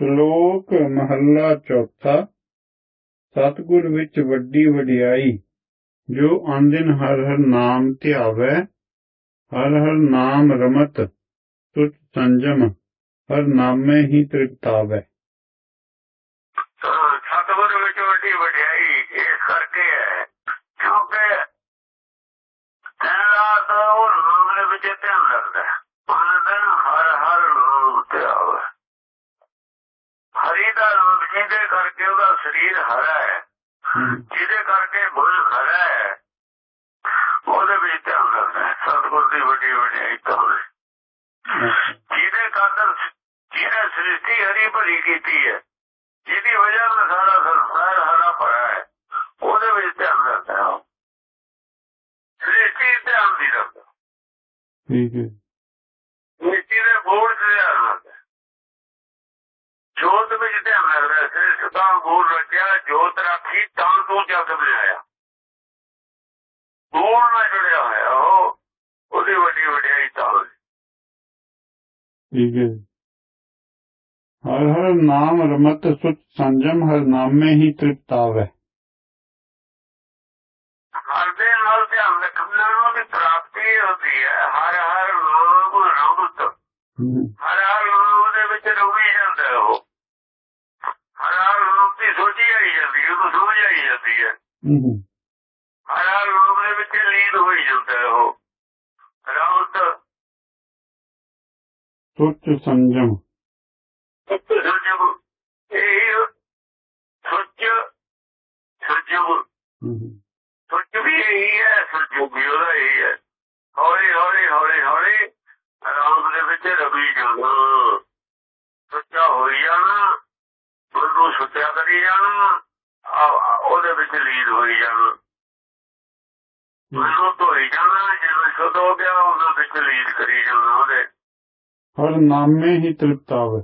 ਸ਼ਲੋਕ ਮਹੱਲਾ ਚੌਥਾ, ਸਤਿਗੁਰ ਵਿੱਚ ਵੱਡੀ ਵਡਿਆਈ, ਜੋ ਆਂਦਿਨ ਹਰ ਹਰ ਨਾਮ ਧਿਆਵੈ, ਹਰ ਹਰ ਨਾਮ ਰਮਤ ਸੁਚ ਸੰਜਮ, ਹਰ ਨਾਮੇ ਹੀ ਤ੍ਰਿਪਤਾਵੈ ਹਾਂ, ਸਤਿਗੁਰ ਵਿੱਚ ਵੱਡੀ ਵਡਿਆਈ ਇਸ ਕਰਕੇ ਹੈ ਕਿਉਂਕਿ ਦਿਨ ਰਾਤ ਉਹ ਨਾਮ ਦੇ ਵਿੱਚ ਧਿਆਨ ਰੱਖਦਾ ਹੈ ਮਨ ਦਿਨ ਹਰ ਹਰ ਨਾਮ ਧਿਆਵੇ ਹਰੀ ਦਾ ਰੂਪ ਜਿਹਦੇ ਕਰਕੇ ਉਹਦਾ ਸਰੀਰ ਹਰਾ ਹੈ ਜਿਹਦੇ ਕਰਕੇ ਮਨ ਹਰਾ ਹੈ ਉਹਦੇ ਵਿੱਚ ਧਿਆਨ ਹੈ। ਸਤਿਗੁਰ ਦੀ ਵੱਡੀ ਵਡਿਆਈ ਤਾਂ ਜਿਹਦੇ ਖਾਤਰ ਜਿਹਨੇ ਸ੍ਰਿਸ਼ਟੀ ਹਰੀ ਭਰੀ ਕੀਤੀ ਹੈ ਜਿਹਦੀ ਵਜ੍ਹਾ ਨਾਲ ਸਾਰਾ ਸੰਸਾਰ ਹਰਾ ਭਰਾ ਹੈ ਉਹਦੇ ਵਿੱਚ ਧਿਆਨ ਉਹ। ਸ੍ਰਿਸ਼ਟੀ ਧਿਆਨ ਨਹੀਂ ਰੱਖਦਾ ਠੀਕ ਹੈ। ਸ੍ਰਿਸ਼ਟੀ ਦੇ ਬੋੜ ਤੇ ਧਿਆਨ ਰੱਖਦਾ ਹੈ। ਜੋਤ ਵਿੱਚ ਧਿਆਨ ਰੱਖਦਾ ਹੈ ਦਾ ਬੋੜ ਰੱਖਿਆ ਜੋਤ ਰੱਖੀ ਤਾਂ ਤੂੰ ਜਗ ਬਣਾਇਆ ਬੋੜ ਨਾਲ ਜੁੜਿਆ ਹੋਇਆ ਉਹ ਉਹਦੀ ਵੱਡੀ ਵਡਿਆਈ ਤਾਂ ਹੈ। ਠੀਕ ਹੈ। ਹਰ ਹਰ ਨਾਮ ਰਮਤ ਸੁਚ ਸੰਜਮ ਹਰ ਨਾਮੇ ਹੀ ਤ੍ਰਿਪਤਾਵੈ ਹਰ ਦੇ ਨਾਲ ਧਿਆਨ ਰੱਖਣ ਨਾਲ ਉਹਦੀ ਪ੍ਰਾਪਤੀ ਹੁੰਦੀ ਹੈ। ਹਰ ਹਰ ਨਾਮ ਰਮਤ। ਜਾਂਦੀ ਉਹਨੂੰ ਸਮਝ ਆਈ ਜਾਂਦੀ ਹੈ। ਹਰ ਨਾਮ ਦੇ ਵਿੱਚ ਲੀਨ ਹੋਈ ਜਾਂਦਾ ਹੈ ਉਹ। ਰਮਤ ਸੁਚ ਸੰਜਮ। ਸੱਜਮ। ਇਹ ਸੱਚ ਸੱਜਮ। ਹਮ, ਸੱਚ ਵੀ ਇਹੀ ਹੈ ਸੱਜੂ ਵੀ ਉਹਦਾ ਇਹੀ ਹੈ। ਹੌਲੀ ਹੌਲੀ ਹੌਲੀ ਹੌਲੀ ਆਰਾਮ ਦੇ ਵਿੱਚ ਰਵੀ ਜਾਣਾ ਸੱਚਾ ਹੋਈ ਜਾਣਾ ਉਹਨੂੰ ਸੁੱਚਾ ਕਰੀ ਜਾਣਾ। ਉਹਦੇ ਵਿੱਚ ਲੀਨ ਹੋਈ ਜਾਣਾ ਉਹਨੂੰ ਧੋਈ ਜਾਣਾ ਜਿਵੇਂ ਸ਼ੁੱਧ ਹੋ ਗਿਆ ਉਹਨਾਂ ਵਿੱਚ ਲੀਨ ਕਰੀ ਜਾਣਾ ਉਹਦੇ। ਹਰ ਨਾਮੇ ਹੀ ਤ੍ਰਿਪਤਾਵੈ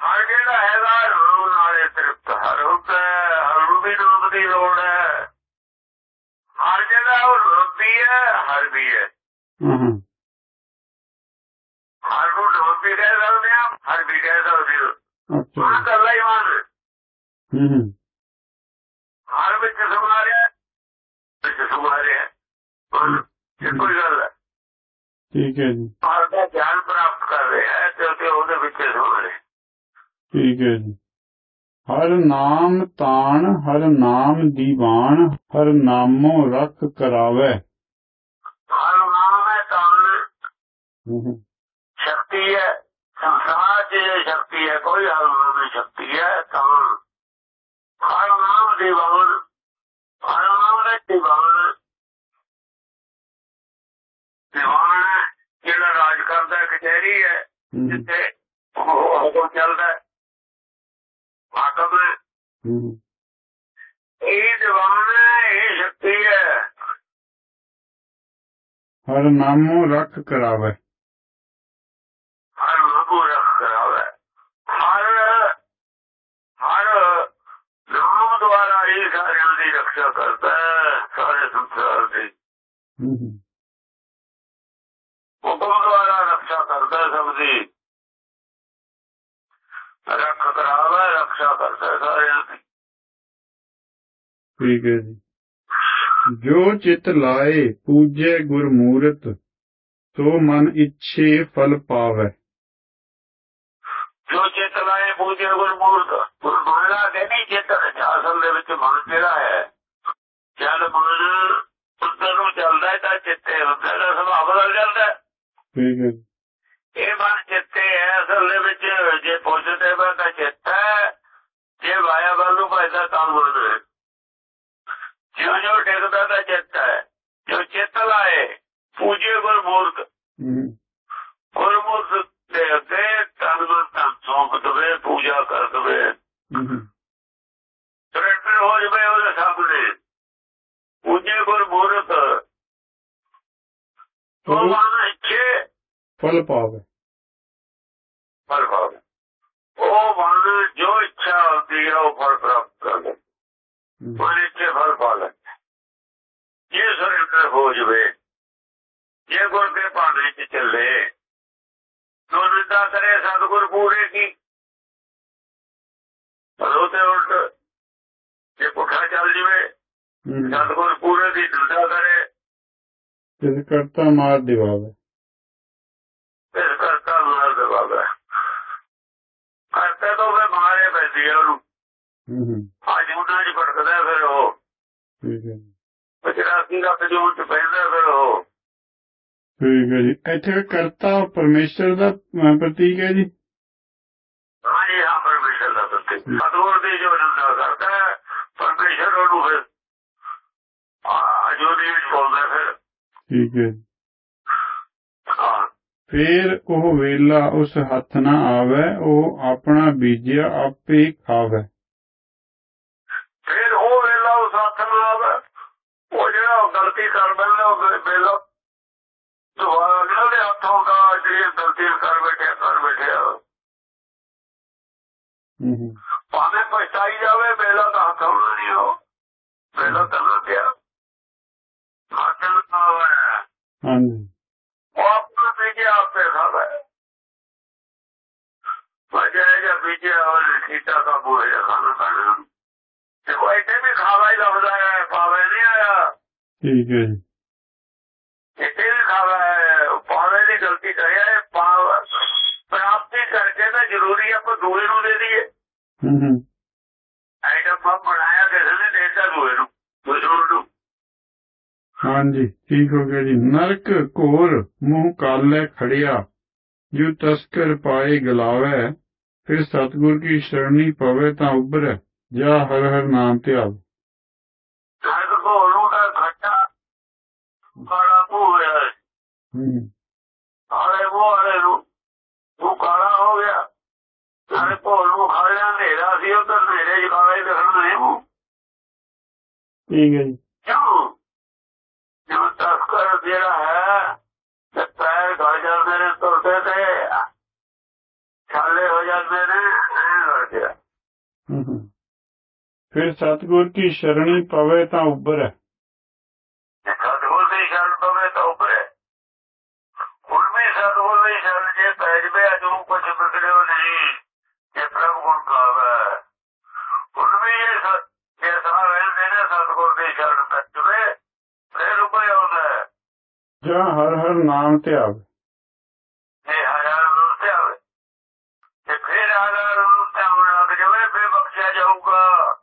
ਹਰ ਜਿਹੜਾ ਹੈਗਾ ਨਾਮ ਨਾਲੇ ਤ੍ਰਿਪਤ ਹਰ ਹੁੰਦਾ ਹੈ, ਹਰ ਵੀ ਨਾਮ ਦੀ ਲੋੜ ਹੈ। ਹਰ ਜਿਹੜਾ ਉਹ ਵੀ ਹੈ ਹਰ ਵੀ ਹੈ। ਹਾਂ ਹਰ ਨੂੰ ਨਾਮ ਵੀ ਕਹਿ ਸਕਦੇ ਆ ਹਰ ਵੀ ਕਹਿ ਸਕਦੇ ਆ ਅੱਛਾ। ਹਾਂ ਕੱਲਾ ਹੀ ਮਨ। ਹਮ, ਹਰ ਵਿੱਚ ਸਮਾ ਰਿਹਾ ਵਿੱਚ ਸਮਾ ਰਿਹਾ ਇਹ ਕੋਈ ਗੱਲ ਹੈ। ਠੀਕ ਹੈ ਜੀ। ਹਰ ਦਾ ਗਿਆਨ ਪ੍ਰਾਪਤ ਕਰ ਰਿਹਾ ਹੈ ਤੇ ਉਹਦੇ- ਵਿੱਚ ਸਮਾ ਰਿਹਾ ਠੀਕ ਹੈ ਜੀ। ਹਰ ਨਾਮ ਤਾਣ ਹਰ ਨਾਮ ਦੀਵਾਨ ਹਰ ਨਾਮੋ ਰਖ ਕਰਾਵੇ। ਹਰ ਨਾਮ ਹੈ ਤਾਂ ਹਮ, ਸ਼ਕਤੀ ਹੈ। ਸੰਸਾਰ ਇਹ ਸ਼ਕਤੀ ਹੈ ਕੋਈ ਹਰ ਨਾਮ ਦੀ ਸ਼ਕਤੀ ਹੈ ਤਾਂ ਹਰ ਨਾਮ ਦੀਵਾਨ ਹਰ ਨਾਮ ਦੇ ਦੀਵਾਨ ਦੀਵਾਨ ਜਿਹੜਾ ਰਾਜ ਕਰਦਾ ਹੈ, ਕਚਹਿਰੀ ਹੈ ਹਮ, ਜਿੱਥੇ ਉਹ ਹੁਕਮ ਚੱਲਦਾ ਹੈ। ਹਾਕਮ ਹੈ। ਹਮ, ਇਹ ਦੀਵਾਨ ਹੈ ਇਹ ਸ਼ਕਤੀ ਹੈ। ਹਰ ਨਾਮੋ ਰਖ ਕਰਾਵੇ। ਹਰ ਮਗੂ ਰੱਖ ਕਰਾਵੇ ਹਰ ਹਰ ਨਾਮ ਦੁਆਰਾ ਹੀ ਸਾਰਿਆਂ ਦੀ ਰੱਖਿਆ ਕਰਦਾ ਹੈ ਸਾਰੇ ਸੰਸਾਰ ਦੀ ਹਮ, ਹਮ, ਹੁਕਮ ਦੁਆਰਾ ਰੱਖਿਆ ਕਰਦਾ ਹੈ ਸਭ ਦੀ। ਰੱਖ ਕਰਾਵੇ ਰੱਖਿਆ ਕਰਦਾ ਹੈ ਸਾਰਿਆਂ ਦੀ। ਠੀਕ ਹੈ ਜੀ। ਜੋ ਚਿਤ ਲਾਏ ਪੂਜੇ ਗੁਰਮੂਰਤ ਸੋ ਮਨ ਇੱਛੇ ਫਲ ਪਾਵੇ। ਜੋ ਚਿੱਤ ਲਾਏ ਪੂਜੇ ਗੁਰਮੂਰਤ ਗੁਰਮਾਲਾ ਦੇ ਨਹੀਂ ਚਿੱਤ ਅਸਲ ਦੇ ਵਿੱਚ ਮਨ ਜਿਹੜਾ ਹੈ ਜਦ ਮਨ ਉੱਧਰ ਨੂੰ ਚੱਲਦਾ ਹੈ ਤਾਂ ਚਿੱਤੇ ਹੁੰਦਾ ਦਾ ਸੁਭਾਅ ਬਦਲ ਜਾਂਦਾ ਠੀਕ ਹੈ। ਇਹ ਮਨ ਚਿੱਤੇ ਹੈ ਅਸਲ ਦੇ ਵਿੱਚ ਜੇ ਪੋਜ਼ਿਟਿਵ ਹੈ ਤਾਂ ਚਿੱਤ ਜੇ ਵਾਇਆ ਵੱਲ ਨੂੰ ਭਜਦਾ ਤਾਂ ਮਨ ਹੈ। ਜਿਉਂ ਜਿਉਂ ਟਿਕਦਾ ਤਾਂ ਚਿੱਤ ਹੈ। ਜੋ ਚਿੱਤ ਲਾਏ ਪੂਜੇ ਗੁਰਮੂਰਤ ਗੁਰਮੂਰਤ ਦੇ ਅੱਗੇ ਤਨ ਮਨ ਤਨ ਸੌਂਪ ਦਵੇ ਪੂਜਾ ਕਰ ਦਵੇ। ਸਰੈਂਡਰ ਹੋ ਜਵੇ ਉਹਦੇ ਸਾਹਮਣੇ। ਪੂਜੇ ਗੁਰ ਮੂਰਤ। ਭਗਵਾਨ ਇੱਛੇ ਫਲ ਪਾਵੇ ਫਲ ਪਾਵੇ ਉਹ ਮਨ ਜੋ ਇੱਛਾ ਹੁੰਦੀ ਹੈ ਉਹ ਫਲ ਪ੍ਰਾਪਤ ਕਰਦੇ ਮਨ ਇੱਛੇ ਫਲ ਪਾ ਜੇ ਸਰੀਰ ਤੇ ਹੋ ਜਵੇ ਜੇ ਗੁਰ ਦੇ ਭਾਣੇ ਚ ਚੱਲੇ ਦੁਨਿਤਾ ਕਰੇ ਸਤਗੁਰ ਪੂਰੇ ਕੀ? ਪਰੋ ਤੇ ਉਲਟ ਜੇ ਪੁੱਠਾ ਚੱਲ ਜਵੇ ਸਤਿਗੁਰ ਪੂਰੇ ਦੀ ਨਿੰਦਾ ਕਰੇ ਤਿਸ ਕਰਤਾ ਮਾਰ ਦਿਵਾਵੇ ਫਿਰ ਕਰਤਾ ਮਾਰ ਦੇਵਾਗਾ ਕਰਤੇ ਤੋਂ ਵੀ ਮਾਰੇ ਪੈਂਦੀ ਉਹਨੂੰ। ਹੂੰ ਹੂੰ। ਅੱਜ ਉਹਨਾਂ ਚ ਭਟਕਦਾ ਫਿਰ ਉਹ। ਠੀਕ ਹੈ ਪਚਰਾਸੀ ਦਾ ਕਜੂਰ ਚ ਪੈਂਦਾ ਫਿਰ ਉਹ। ਠੀਕ ਹੈ ਜੀ। ਇੱਥੇ ਕਰਤਾ ਪਰਮੇਸ਼ਰ ਦਾ ਪ੍ਰਤੀਕ ਹੈ ਜੀ। ਹਾਂਜੀ ਹਾਂ ਪਰਮੇਸ਼ਰ ਦਾ ਸੱਤੇ ਸਤਿਗੁਰ ਦੀ ਜੋ ਨਿੰਦਾ ਕਰਦਾ ਹੈ, ਪਰਮੇਸ਼ਰ ਉਹਨੂੰ ਫਿਰ ਵਿੱਚ ਬੋਲਦਾ ਫਿਰ। ਠੀਕ ਹੈ। ਹਾਂ। ਫੇਰ ਉਹ ਵੇਲਾ ਉਸ ਹੱਥ ਨਾ ਆਵੇ ਉਹ ਆਪਣਾ ਬੀਜਿਆ ਆਪੇ ਹੀ ਖਾਵੇ। ਫਿਰ ਉਹ ਵੇਲਾ ਉਸ ਹੱਥ ਨਾਲ ਆਵੇ ਉਹ ਜਿਹੜਾ ਗਲਤੀ ਕਰ ਬੈਠਾ ਉਹ ਵੇਲਾ ਦੁਆਰਾ ਉਹਦੇ ਹੱਥੋਂ ਦਾ ਜਿਹੜੀ ਗਲਤੀ ਕਰ ਬੈਠਿਆ ਕਰ ਬੈਠਿਆ। ਹੂੰ ਹੂੰ। ਭਾਵੇਂ ਪਛਤਾਈ ਜਾਵੇ ਵੇਲਾ ਤਾਂ ਹੱਥ ਨਹੀਂ ਉਹ। ਵੇਲਾ ਤਾਂ ਨਾ ਪਿਆ ਨਾਲ ਆਵੇ ਹਾਂਜੀ ਉਹ ਆਪਣਾ ਬੀਜਿਆ ਆਪੇ ਖਾਵੇ ਵਜੇ ਜਾਂ ਬੀਜਿਆ ਔਰ ਸੀਤਾ ਦਾ ਬੋਏ ਖਾਣਾ ਖਾਣਾ ਤੇ ਕੋਈ ਤੇ ਵੀ ਖਾਵਾ ਹੀ ਲਫਜ਼ਾ ਹੈ ਪਾਵੇ ਨਹੀਂ ਆਇਆ। ਠੀਕ ਹੈ ਜੀ। ਇੱਥੇ ਵੀ ਖਾਵਾ ਹੈ ਉਹ ਪਾਵੇ ਦੀ ਗਲਤੀ ਕਰਿਆ ਹੈ ਪਾਵ ਪ੍ਰਾਪਤੀ ਕਰਕੇ ਤਾਂ ਜ਼ਰੂਰੀ ਆਪਾਂ ਦੂਏ ਨੂੰ ਦੇ ਦਈਏ। ਹੂੰ ਹੂੰ। ਆਈਟਮ ਆ ਬਣਾਇਆ ਕਿਸੇ ਨੇ ਦੇਤਾ ਦੂਏ ਨੂੰ ਦੂਸਰੇ ਨੂੰ। ਹਾਂਜੀ ਠੀਕ ਹੋ ਗਿਆ ਜੀ। ਨਰਕ ਘੋਰ ਮੂੰਹ ਕਾਲੇ ਖੜਿਆ। ਜੋ ਤਸਕਰ ਪਾਏ ਗਲਾਵੇ ਫਿਰ ਸਤਗੁਰ ਕੀ ਸ਼ਰਣੀ ਪਵੇ ਤਾਂ ਉਬਰੈ ਜਾ ਹਰ ਹਰ ਨਾਮ ਧਿਆਵ। ਨਰਕ ਘੋਰੂ ਦਾ ਘਟਾ ਕਾਲਾ ਹੈ। ਨੂੰ ਉਹ ਕਾਲਾ ਗਿਆ। ਨਾਲੇ ਭੋਲ ਨੂੰ ਖਾ ਲਿਆ ਹਨੇਰਾ ਸੀ ਉਹ ਤਾਂ ਹਨੇਰੇ ਕਾਲਾ ਹੀ ਦਿਖਣਾ ਨਹੀਂ ਮੂੰਹ। ਠੀਕ ਹੈ ਜੀ। ਕਿਉਂ? ਜਿਹੜਾ ਹੈ ਤੇ ਪੈਰ ਗਲ ਜਾਂਦੇ ਨੇ ਤੁਰਦੇ ਤੇ ਛਾਲੇ ਹੋ ਜਾਂਦੇ ਨੇ ਐਂ ਹੋ ਗਿਆ। ਹੂੰ ਹੂੰ। ਫਿਰ ਸਤਗੁਰ ਕੀ ਸ਼ਰਣੀ ਪਵੇ ਤਾਂ ਉਬਰੈ ਸਤਿਗੁਰ ਦੀ ਸ਼ਰਨ ਪਵੇ ਤਾਂ ਉਪਰੇ ਹੁਣ ਵੀ ਸਤਿਗੁਰ ਦੀ ਸ਼ਰਨ ਜੇ ਪੈ ਜਵੇ ਅਜੂ ਕੁਝ ਵਿਗੜਿਓ ਨਹੀਂ ਜੇ ਪ੍ਰਭੂ ਗੁਣ ਗਾਵੇ ਹੁਣ ਵੀ ਇਹ ਸ- ਜੇ ਸਾਹ ਰਹਿੰਦੇ ਨੇ ਸਤਿਗੁਰ ਦੀ ਸ਼ਰਨ ਪੈ ਜਵੇ ਫਿਰ ਉਪਰੇ ਆਉਂਦਾ ਹੈ। ਜਾ ਹਰ ਧਿਆਵ ਹਜ਼ਾਰ ਨੂੰ ਤੇ ਆਵੇ। ਤੇ ਫਿਰ ਹਜ਼ਾਰ ਨੂੰ ਤੇ ਆਉਣ ਲੱਗ ਜਾਵੇ ਫਿਰ ਬਖਸ਼ਿਆ ਜਾਊਗਾ।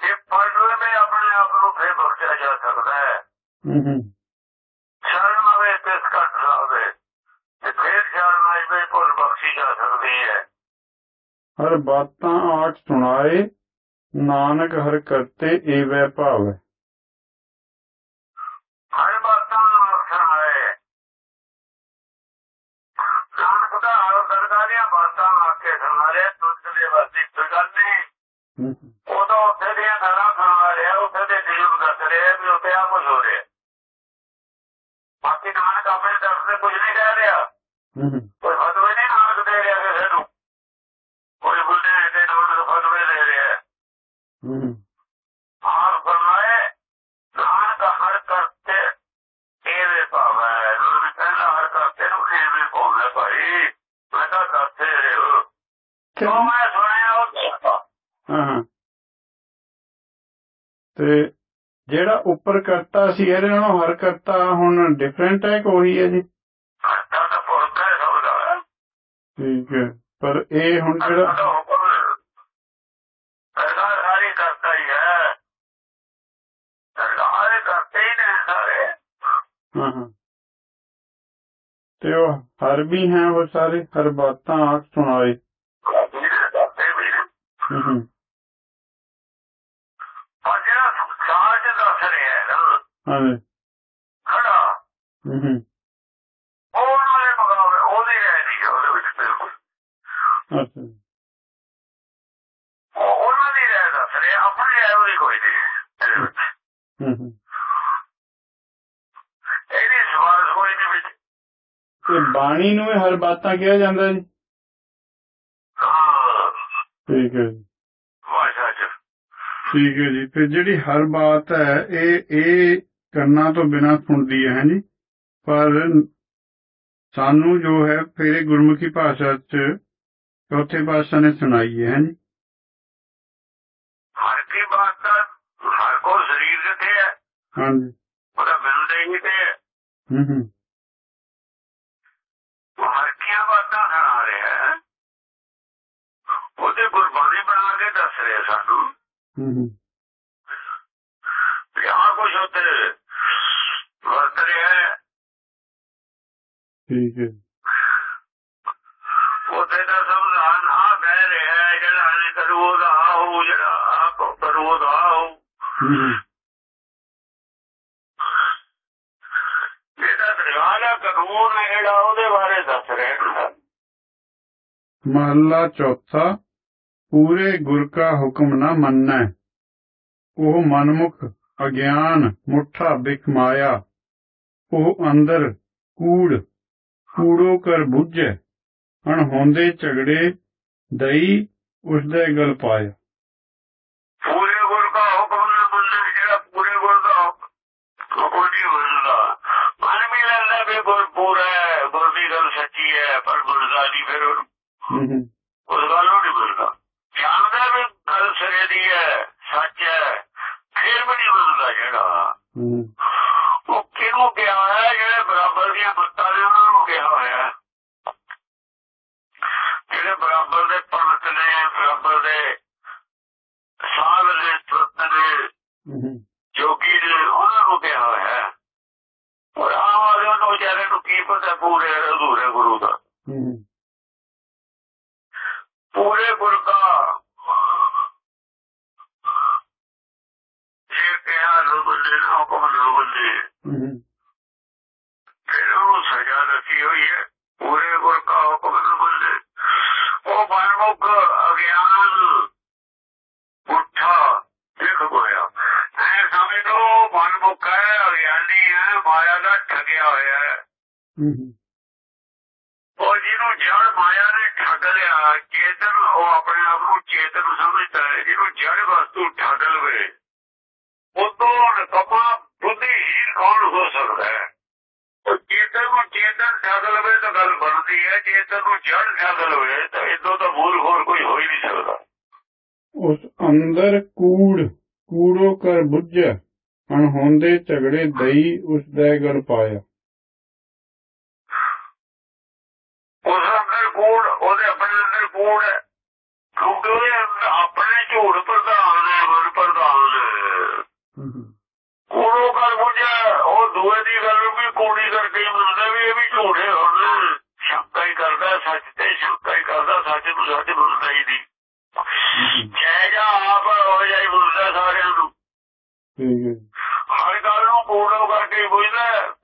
ਜੇ ਪੜ ਲਵੇ ਆਪਣੇ ਆਪ ਨੂੰ ਫਿਰ ਬਖਸ਼ਿਆ ਜਾ ਸਕਦਾ ਹੈ। ਹੂੰ ਹੂੰ। ਸ਼ਰਨ ਆਵੇ ਤੇ ਘਟ ਆਵੇ ਤੇ ਫਿਰ ਸ਼ਰਨ ਆਵੇ ਭੁੱਲ ਬਖਸ਼ੀ ਜਾ ਸਕਦੀ ਹੈ। ਹਰ ਬਾਤਾਂ ਆਖ ਸੁਣਾਏ ਨਾਨਕ ਹਰ ਕਰਤੇ ਏਵੈ ਭਾਵੈ। ਰਿਹਾ ਕੁਝ ਹੋ ਰਿਹਾ। ਬਾਕੀ ਨਾਨਕ ਆਪਣੇ ਤਰਫ ਤੇ ਕੁਝ ਨਹੀਂ ਕਹਿ ਰਿਹਾ। ਕੋਈ ਫਤਵੇ ਨਹੀਂ ਨਾਨਕ ਦੇ ਰਿਹਾ ਕਿਸੇ ਨੂੰ। ਕੋਈ ਬੁੱਢੇ ਦੇ ਨਾਨਕ ਫਤਵੇ ਦੇ ਰਿਹਾ। ਹੂੰ ਹੂੰ। ਆਪ ਫਰਮਾਏ ਨਾਨਕ ਹਰ ਕਰਤੇ ਇਹਦੇ ਭਾਵੈ। ਨਾਨਕ ਕਹਿੰਦਾ ਹਰ ਕਰਤੇ ਨੂੰ ਇਹਦੇ ਭਾਵੈ ਭਾਈ। ਮੈਂ ਤਾਂ ਕਰਤੇ ਰਿਹਾ। ਜੋ ਮੈਂ ਸੁਣਿਆ ਉਹ ਤੇ ਜਿਹੜਾ ਉੱਪਰ ਕਰਤਾ ਸੀ ਇਹਦੇ ਨਾਲੋਂ ਹਰ ਕਰਤਾ ਹੁਣ ਡਿਫਰੈਂਟ ਹੈ ਕਿ ਉਹੀ ਹੈ ਜੀ? ਕਰਤਾ ਤਾਂ ਪੁਰਖ ਹੈ ਸਭ ਦਾ। ਠੀਕ ਹੈ ਪਰ ਇਹ ਹੁਣ ਜਿਹੜਾ ਕਰਤਾ ਸਾਰੀ ਕਰਤਾ ਹੀ ਹੈ। ਸਾਰੇ ਕਰਤੇ ਹੀ ਨੇ ਸਾਰੇ। ਹਾਂ ਹਾਂ। ਤੇ ਉਹ ਹਰ ਵੀ ਹੈ ਉਹ ਸਾਰੇ ਹਰ ਬਾਤਾਂ ਆਖ ਸੁਣਾਏ। ਕਰਤੇ ਵੀ ਨੇ। ਹੂੰ ਹੂੰ ਪਰ ਜਿਹੜਾ ਸਾਜ ਦੱਸ ਰਿਹਾ ਹੈ ਨਾ ਹਾਂਜੀ ਖੜਾ ਹੂੰ ਹੂੰ। ਉਹਨਾਂ ਦੇ ਮੁਕਾਬਲੇ ਉਹਦੀ ਰਹਿ ਨਹੀਂ ਹੈ ਉਹਦੇ ਵਿੱਚ ਬਿਲਕੁਲ। ਅੱਛਾ। ਜੀ। ਉਹ ਉਹਨਾਂ ਦੀ ਰਹਿ ਦੱਸ ਰਿਹਾ ਆਪਣੀ ਰਹਿ ਉਹਦੀ ਕੋਈ ਨਹੀਂ। ਇਹਦੇ ਵਿੱਚ। ਹੂੰ ਹੂੰ। ਇਹਦੀ ਸਵਾਰਸ ਕੋਈ ਨਹੀਂ ਵਿੱਚ। ਤੇ ਬਾਣੀ ਨੂੰ ਹਰ ਬਾਤਾਂ ਕਿਹਾ ਜਾਂਦਾ ਜੀ? ਠੀਕ ਹੈ ਜੀ। ਭਾਸ਼ਾ ਚ ਠੀਕ ਹੈ ਜੀ। ਫਿਰ ਜਿਹੜੀ ਹਰ ਬਾਤ ਹੈ ਇਹ ਇਹ ਕੰਨਾਂ ਤੋਂ ਬਿਨਾਂ ਸੁਣਦੀ ਹੈ ਜੀ? ਪਰ ਸਾਨੂੰ ਜੋ ਹੈ ਫਿਰ ਗੁਰਮੁਖੀ ਭਾਸ਼ਾ ਚ ਚੌਥੇ ਪਾਤਸ਼ਾਹ ਨੇ ਸੁਣਾਈ ਹੈ ਜੀ? ਹਰ ਕੀ ਬਾਤ ਦਾ ਹਰ ਹਾਂਜੀ। ਉਹਦਾ ਬਿੰਦੇ ਹੀ ਤੇ ਹੂੰ। ਹੂੰ ਹਰਕੀਆਂ ਬਾਤਾਂ ਸੁਣਾ ਰਿਹਾ ਹੈ। ਉਹਦੇ ਗੁਰਬਾਣੀ ਬਣਾ ਕੇ ਦੱਸ ਰਿਹਾ ਸਾਨੂੰ। ਹੂੰ ਹੂੰ। ਆਹ ਕੁਛ ਉੱਤੇ ਵਰਤ ਰਿਹਾ ਹੈ। ਠੀਕ ਹੈ। ਉੱਥੇ ਦਾ ਸੰਵਿਧਾਨ ਆ ਕਹਿ ਰਿਹਾ ਹੈ ਜਿਹੜਾ ਨਹੀਂ ਕਰੂ ਉਹਦਾ ਹੋਊ ਜਿਹੜਾ ਆਹ ਕਰੂ ਉਹਦਾ ਹੂੰ। ਹੂੰ। ਇਹਦਾ ਦਰਗਾਹ ਕਾਨੂੰਨ ਹੈ ਜਿਹੜਾ ਉਹਦੇ ਬਾਰੇ ਦੱਸ ਰਿਹਾ ਹੈ। ਮਹੱਲਾ ਚੌਥਾ ਪੂਰੇ ਗੁਰ ਕਾ ਹੁਕਮ ਨਾ ਮੰਨੈ। ਉਹ ਮਨਮੁਖ ਅਗਿਆਨ ਮੁੱਠਾ ਬਿਖ ਮਾਇਆ। ਉਹ ਅੰਦਰ ਕੂੜ ਕੂੜੋ ਕਰ ਬੁੱਝੈ ਹਣ ਹੁੰਦੇ ਝਗੜੇ ਦਈ ਉਸ ਦੇ ਗਲ ਪਾਇਆ। ਪੂਰੇ ਗੁਰ ਦਾ ਹੁਕਮ ਨਾ ਮੰਨਣਾ ਜਿਹੜਾ ਪੂਰੇ ਗੁਰ ਦਾ ਹੁਕਮ ਨਹੀਂ ਮੰਨਦਾ। ਮਨ ਵੀ ਲੈਂਦਾ ਵੀ ਗੁਰ ਪੂਰਾ ਹੈ ਗੁਰ ਦੀ ਗੱਲ ਸੱਚੀ ਹੈ ਪਰ ਗੁਰਦਾ ਨਹੀਂ ਫਿਰ ਮਨਮੁਖ ਹੈ ਅਗਿਆਨੀ ਹੈ ਮਾਇਆ ਦਾ ਠੱਗਿਆ ਹੋਇਆ ਹੈ। ਉਹ ਜਿਹਨੂੰ ਜੜ ਮਾਇਆ ਨੇ ਠੱਗ ਲਿਆ ਚੇਤਨ ਉਹ ਆਪਣੇ ਆਪ ਨੂੰ ਚੇਤਨ ਸਮਝਦਾ ਹੈ ਜਿਹਨੂੰ ਜੜ ਵਸਤੂ ਠੱਗ ਲਵੇ। ਉਦੋਂ ਨਕਮਾ ਬੁੱਧੀਹੀਨ ਕੌਣ ਹੋ ਸਕਦਾ ਹੈ? ਉਹ ਚੇਤਨ ਨੂੰ ਚੇਤਨ ਠੱਗ ਲਵੇ ਤਾਂ ਗੱਲ ਬਣਦੀ ਹੈ ਚੇਤਨ ਨੂੰ ਜੜ ਠੱਗ ਲਵੇ ਤਾਂ ਇਦੋਂ ਤਾਂ ਮੂਲ ਹੋਰ ਕੋਈ ਹੋ ਹੀ ਨਹੀਂ ਸਕਦਾ। ਉਸ ਅੰਦਰ ਕੂੜ ਕੂੜੋ ਕਰ ਬੁੱਝੈ ਹਣ ਹੁੰਦੇ ਝਗੜੇ ਦਈ ਉਸ ਦੇ ਗਲ ਪਾਇਆ। ਉਸ ਅੰਦਰ ਕੂੜ ਉਹਦੇ ਆਪਣੇ ਅੰਦਰ ਕੂੜ ਹੈ? ਕਿਉਂਕਿ ਉਹਦੇ ਆਪਣੇ ਝੂਠ ਪ੍ਰਧਾਨ ਹੈ ਮਨ ਪ੍ਰਧਾਨ ਕੂੜੋ ਕਰ ਬੁਝਿਆ? ਉਹ ਦੂਏ ਦੀ ਗੱਲ ਵੀ ਕੂੜੀ ਕਰਕੇ ਮੰਨਦਾ ਵੀ ਇਹ ਵੀ ਝੂਠੇ ਹੁਣ ਸ਼ੰਕਾ ਹੀ ਕਰਦਾ ਸੱਚ ਤੇ ਸ਼ੰਕਾ ਹੀ ਕਰਦਾ ਸੱਚ ਨੂੰ ਸੱਚ ਮੰਨਦਾ ਹੀ ਨਹੀਂ। ਜੈ ਜਾ ਆਪ ਹੋ ਜਾਈ ਬੁਝਦਾ ਸਾਰਿਆਂ ਨੂੰ। ਠੀਕ ਹੈ। ਕੂੜੋ ਕਰਕੇ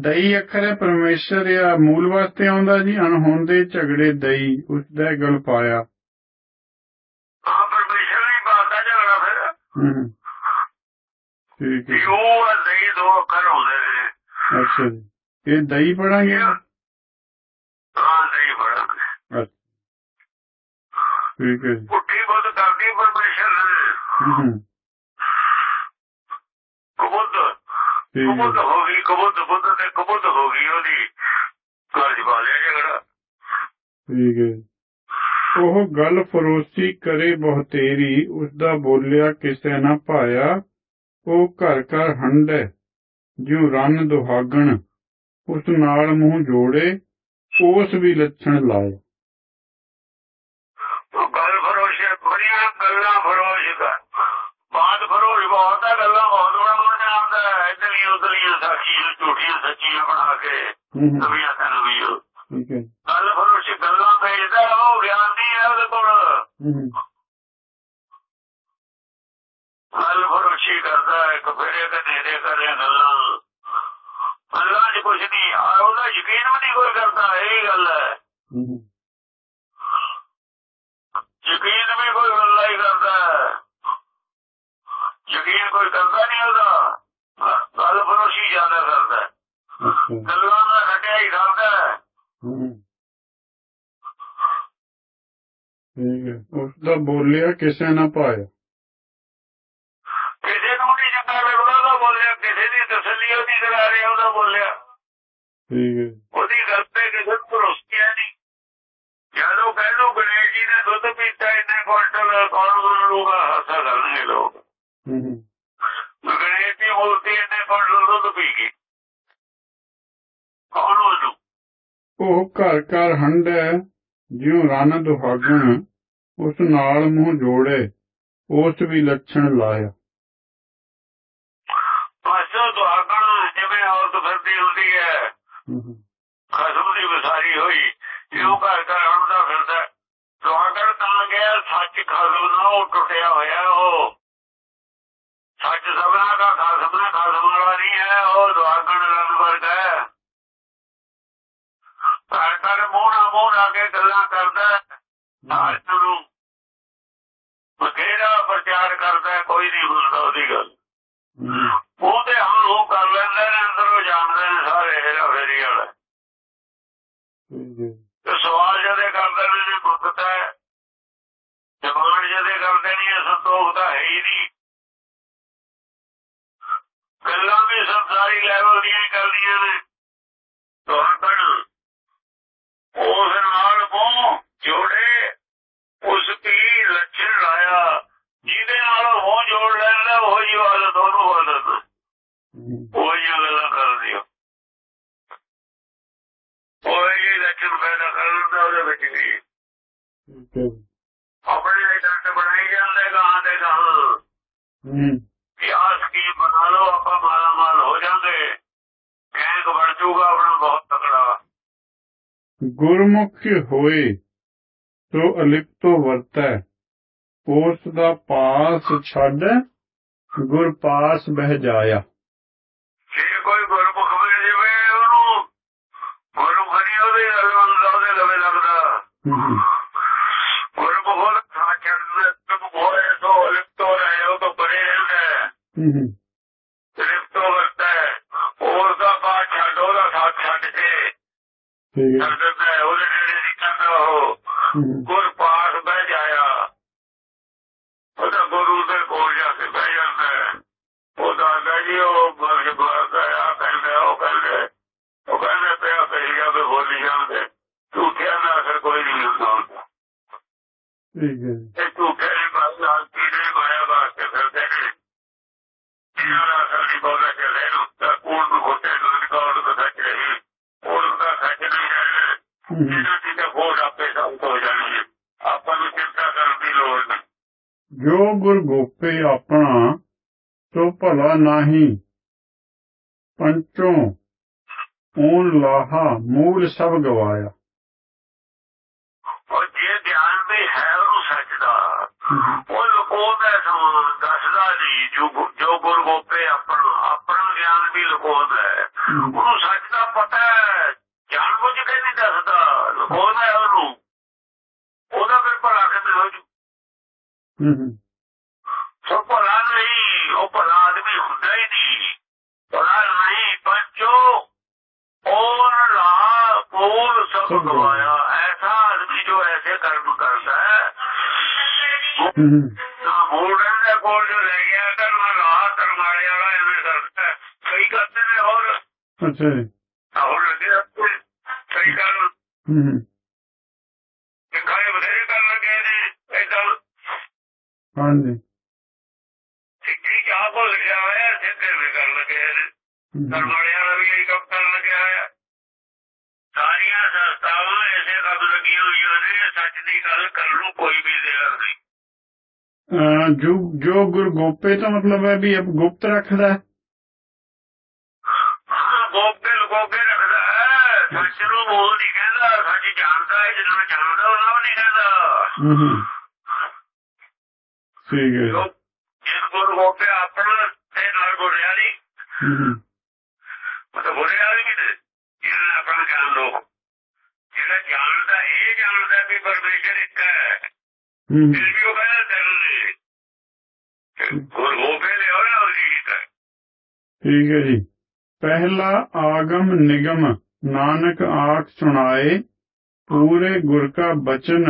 ਦਈ ਅੱਖਰ ਹੈ ਪਰਮੇਸ਼ਰ ਜਾਂ ਮੂਲ ਵਾਸਤੇ ਆਉਂਦਾ ਜੀ ਅਣਹੋਂਦੇ ਝਗੜੇ ਦਈ ਉਸ ਦਾ ਗਲ ਪਾਇਆ। ਆ ਪਰਮੇਸ਼ਰ ਨਹੀਂ ਬਾਤਾ ਝਗੜਾ ਫਿਰ। ਹੂੰ ਹੂੰ। ਠੀਕ ਹੈ। ਯੂ ਅਜ਼ਈ ਦੋ ਅੱਖਰ ਹੁੰਦੇ ਨੇ। ਅੱਛਾ ਜੀ। ਇਹ ਦਈ ਪੜਾਂਗੇ? ਹਾਂ ਨਹੀਂ ਬੜਾ ਅੱਛਾ। ਠੀਕ ਹੈ ਜੀ। ਪੁੱਠੀ ਬੁੱਧ ਕਰਦੀ ਪਰਮੇਸ਼ਰ ਨੇ ਹੂੰ ਹੂੰ ਕਬੁੱਧ ਕਬੁੱਧ ਹੈ ਗਈ ਕਬੁੱਧ ਬੁੱਧ ਤੇ ਕਬੁੱਧ ਹੋ ਗਈ ਉਹਦੀ ਕਾਜ ਬਾਲਿਆ ਝਗੜਾ। ਠੀਕ ਹੈ। ਉਹ ਗੱਲ ਫਰੋਸੀ ਕਰੇ ਬਹੁਤੇਰੀ ਉਸ ਦਾ ਬੋਲਿਆ ਕਿਸੇ ਨਾ ਭਾਇਆ ਉਹ ਘਰ ਘਰ ਹੰਡੈ ਜਿਉ ਰੰਨ ਦੁਹਾਗਣ ਉਸ ਨਾਲ ਮੂੰਹ ਜੋੜੇ ਉਸ ਵੀ ਲੱਛਣ ਲਾਏ। ਉਹ ਗੱਲ ਬਣਾ ਕੇ ਠੀਕ ਹੈ। ਗੱਲ ਫਰੋਸ਼ ਗੱਲਾਂ ਭੇਜਦਾ ਉਹ ਗਿਆਨ ਨਹੀਂ ਹੈ ਉਹਦੇ ਕੋਲ। ਫਰੋਸ਼ੀ ਕਰਦਾ ਹੈ ਕਫੇਰੇ ਤੇ ਨੇੜੇ ਗੱਲਾਂ। ਗੱਲਾਂ 'ਚ ਕੁਝ ਨਹੀਂ ਉਹਦਾ ਯਕੀਨ ਵੀ ਨਹੀਂ ਕੋਈ ਕਰਦਾ ਇਹ ਗੱਲ ਹੈ। ਯਕੀਨ ਵੀ ਕੋਈ ਹੀ ਕਰਦਾ ਯਕੀਨ ਕੋਈ ਕਰਦਾ ਨਹੀਂ ਉਹਦਾ। ਗੱਲ ਫਰੋਸ਼ੀ ਜ਼ਿਆਦਾ ਕਰਦਾ ਗੱਲਾਂ ਦਾ ਖਟਿਆ ਹੀ ਕਰਦਾ ਹੈ। ਹੂੰ। ਠੀਕ ਹੈ। ਉਸ ਦਾ ਬੋਲਿਆ ਕਿਸੇ ਨਾ ਪਾਇਆ। ਕਿਸੇ ਨੂੰ ਨਹੀਂ ਚੰਗਾ ਲੱਗਦਾ ਉਹਦਾ ਬੋਲਿਆ। ਕਿਸੇ ਦੀ ਤਸੱਲੀ ਉਹਦੀ ਕਰਾ ਰਿਹਾ ਉਹਦਾ ਬੋਲਿਆ। ਠੀਕ ਹੈ। ਉਹਦੀ ਗੱਲ ਤੇ ਕਿਸੇ ਨੂੰ ਭਰੋਸਿਆ ਨਹੀਂ। ਜਦੋਂ ਕਹਿ ਲੋ ਗਣੇਸ਼ ਜੀ ਨੇ ਦੁੱਧ ਪੀਤਾ ਇੰਨੇ ਕੁਆਂਟਲ ਕੌਣ ਲੂਗਾ ਹਾਸਾ ਕਰਨਗੇ ਲੋਕ। ਗਣੇਸ਼ ਦੀ ਮੂਰਤੀ ਇੰਨੇ ਕੁਆਂਟਲ ਦੁੱਧ ਪੀ ਗਈ ਕੌਣ ਉਹਨੂੰ ਉਹ ਘਰ ਘਰ ਹੰਡੈ ਜਿਉ ਰਨ ਦੁਹਾਗਣ ਉਸ ਨਾਲ ਮੂੰਹ ਜੋੜੇ ਉਸ ਵੀ ਲੱਛਣ ਲਾਇਆ। ਪਾਸੋਂ ਦੁਆਗਣ ਜਿਵੇਂ ਔਰਤ ਫਿਰਦੀ ਹੁੰਦੀ ਹੈ। ਖਸਮ ਦੀ ਵਿਸਾਰੀ ਹੋਈ ਜਿਉਂ ਘਰ ਘਰ ਹੰਦਾ ਫਿਰਦਾ। ਹੈ। ਦੁਆਗਣ ਤਾਂ ਗਿਆ ਸੱਚ ਖਸਮ ਨਾ ਉਹ ਟੁੱਟਿਆ ਹੋਇਆ ਉਹ। ਸੱਚ ਸਭਨਾ ਦਾ ਖਸਮ ਹੈ ਖਸਮ ਵਾਲਾ ਨਹੀਂ ਹੈ ਉਹ ਦੁਆਗਣ ਰੰਗ ਵਰਗਾ ਹੈ ਘਰ ਘਰ ਮੂੰਹ ਨਾਲ ਮੂੰਹ ਲਾ ਕੇ ਗੱਲਾਂ ਕਰਦਾ ਨੂੰ ਬਥੇਰਾ ਪ੍ਰਚਾਰ ਕਰਦਾ ਕੋਈ ਨਹੀਂ ਮੰਨਦਾ ਉਹਦੀ ਗੱਲ। ਉਹ ਤੇ ਹਾਂ ਉਹ ਕਰ ਲੈਂਦੇ ਨੇ ਅੰਦਰੋਂ ਜਾਣਦੇ ਨੇ ਸਾਰੇ ਹੇਰਾ ਫੇਰੀ ਵਾਲੇ। ਠੀਕ ਹੈ। ਤੇ ਸਵਾਲ ਜਦੇ ਕਰਦੇ ਨੇ ਨੇ ਮੁਕਤਾ ਹੈ ਜਦੇ ਕਰਦੇ ਇਹ ਸੰਤੋਖ ਤਾਂ ਹੈ ਹੀ ਨਹੀਂ। ਗੱਲਾਂ ਵੀ ਸੰਸਾਰੀ ਲੈਵਲ ਦੀਆਂ ਹੀ ਕਰਦੀਆਂ ਨੇ। ਤੁਹਾਡਾ ਗੁਰਮੁਖ ਹੋਏ ਸੋ ਅਲਿਪਤੋ ਵਰਤੈ। ਉਸ ਦਾ ਪਾਸ ਛੱਡ ਗੁਰ ਪਾਸ ਬਹਿ ਜਾਇਆ। ਜੇ ਕੋਈ ਗੁਰਮੁਖ ਮਿਲ ਜਾਵੇ ਉਹਨੂੰ ਗੁਰਮੁਖ ਨਹੀਂ ਉਹਦੇ ਲਗਦਾ ਉਹਦੇ ਲਵੇ ਲੱਗਦਾ। ਗੁਰਮੁਖ ਉਹਦਾ ਸਾਥ ਛੱਡਦਾ ਤੁਮ ਹੋਏ ਸੋ ਲਿਪਤੋ ਰਹੇ ਉਹ ਤੋਂ ਪਰੇ ਰਹਿੰਦਾ ਠੀਕ ਹੈ। ਦਿੰਦਾ ਉਹਦੇ ਨੇੜੇ ਨਹੀਂ ਜਾਂਦਾ ਉਹ। ਗੁਰ ਪਾਸ ਬਹਿ ਜਾਇਆ। ਉਹਦਾ ਗੁਰੂ ਦੇ ਕੋਲ ਜਾ ਕੇ ਬਹਿ ਜਾਂਦਾ। ਉਹ ਦੱਸਦਾ ਜੀ ਉਹ ਬਰਜ ਬਾਤ ਆ ਕਹਿੰਦਾ ਉਹ ਕਹਿੰਦਾ ਉਹ ਕਹਿੰਦਾ ਪਿਆ ਕਹੀ ਜਾਵੇ ਬੋਲੀ ਜਾਂਦੇ। ਝੂਠਿਆਂ ਦਾ ਅਸਰ ਕੋਈ ਨਹੀਂ ਹੁੰਦਾ। ਠੀਕ ਹੈ ਇਹ ਝੂਠੇ ਦੀ ਬਾਤ ਨਾਲ ਕੀੜੇ ਮਾਇਆ ਵਾਸਤੇ ਫਿਰਦੇ ਨੇ ਇਹਨਾਂ ਦਾ ਅਸਰ ਨਹੀਂ ਬੋਲਦਾ ਚੱਲੇ ਨੂੰ ਤਾਂ ਕੋਲ ਨੂੰ ਖੋਟੇ ਨੂੰ ਰਿਕਾਰਡ ਦਾ ਸੱਚ ਰਹੀ ਕੋਲ ਦਾ ਸੱਚ ਨਹੀਂ ਰਹਿਣਾ ਹੂੰ ਹੂੰ ਇਹਨਾਂ ਦੀ ਤਾਂ ਖੋਜ ਆਪੇ ਸਭ ਹੋ ਜਾਣੀ ਆਪਾਂ ਨੂੰ ਚਿੰਤਾ ਕਰਨ ਦੀ ਲੋੜ ਨਹੀਂ ਜੋ ਗੁਰ ਗੋਪੇ ਆਪਣਾ ਸੋ ਭਲਾ ਨਾਹੀ। ਪੰਚੋਂ ਓਨ ਲਾਹਾ ਮੂਲ ਸਭ ਗਵਾਇਆ। ਔਰ ਜੇ ਗਿਆਨ ਵੀ ਹੈ ਉਹਨੂੰ ਸੱਚ ਦਾ ਉਹ ਲੁਕੋਦਾ ਦੱਸਦਾ ਨਹੀਂ ਜੋ ਗੁਰ ਗੋਪੇ ਆਪਣਾ ਆਪਣਾ ਗਿਆਨ ਵੀ ਲੁਕੋਦਾ ਉਹਨੂੰ ਸੱਚ ਦਾ ਪਤਾ ਹੈ ਜਾਣ ਬੁੱਝ ਕੇ ਨਹੀਂ ਦੱਸਦਾ ਲੁਕੋਦਾ ਹੈ ਉਹਨੂੰ ਉਹਦਾ ਫਿਰ ਭਲਾ ਕਿਵੇਂ ਹੋ ਜੂ ਹੂੰ ਹੂੰ ਸੋ ਭਲਾ ਨਹੀਂ ਉਹ ਭਲਾ ਆਦਮੀ ਹੁੰਦਾ ਹੀ ਨਹੀਂ। ਭਲਾ ਨਹੀਂ ਬੱਚੋ ਔਰ ਲਾ ਕੋਲ ਸਭ ਗਵਾਇਆ? ਐਸਾ ਆਦਮੀ ਜੋ ਐਸੇ ਕਰਮ ਕਰਦਾ ਹੈ। ਨਾ ਮੋੜਨ ਦੇ ਕੋਲ ਜੋ ਲੈ ਗਿਆ ਤਾਂ ਨਾ ਰਾਹ ਕਰਮਾਲੇ ਵਾਲਾ ਐਵੇਂ ਕਰਦਾ ਹੈ। ਕਈ ਕਰਦੇ ਨੇ ਹੋਰ? ਅੱਛਾ ਜੀ। ਹੋਰ ਲੱਗੇ ਆਪਣੇ ਕਈ ਕਰ ਹੂੰ। ਕੰਮ ਲੱਗੀਆਂ ਹੋਈਆਂ ਨੇ ਸੱਚ ਦੀ ਗੱਲ ਕਰਨ ਨੂੰ ਕੋਈ ਵੀ ਦੇਰ ਨਹੀਂ ਅਹ ਜੋ ਜੋ ਗੁਰ ਗੋਪੇ ਦਾ ਮਤਲਬ ਹੈ ਵੀ ਇਹ ਗੁਪਤ ਰੱਖਦਾ ਹੈ ਹਾਂ ਗੋਪੇ ਲਗੋਕੇ ਰੱਖਦਾ ਹੈ ਸੱਚ ਨੂੰ ਬੋਲ ਨਹੀਂ ਕਹਿੰਦਾ ਸੱਚ ਜਾਣਦਾ ਹੈ ਜਿਹਨੂੰ ਜਾਣਦਾ ਉਹਨਾਂ ਨੂੰ ਨਹੀਂ ਕਹਿੰਦਾ ਹੂੰ ਹੂੰ ਠੀਕ ਹੈ ਜੋ ਜਿਸ ਗੁਰ ਗੋਪੇ ਆਪਣਾ ਤੇ ਨਾਲ ਬੋਲਿਆ ਨਹੀਂ ਹੂੰ ਹੂੰ ਮਤਲਬ ਬੋਲਿਆ ਨਹੀਂ ਤੇ ਜਿਹਨੇ ਆਪਣਾ ਗਿਆਨ ਲੋ ਜਿਹੜਾ ਜਾਣਦਾ ਇਹ ਜਾਣਦਾ ਵੀ ਪਰਮੇਸ਼ਰ ਇੱਕ ਹੈ ਹੂੰ ਫਿਰ ਵੀ ਉਹ ਕਹਿੰਦਾ ਤੇਰੇ ਗੁਰ ਗੋਪੇ ਦੇ ਠੀਕ ਹੈ ਜੀ ਪਹਿਲਾ ਆਗਮ ਨਿਗਮ ਨਾਨਕ ਆਖ ਸੁਣਾਏ ਪੂਰੇ ਗੁਰ ਕਾ ਬਚਨ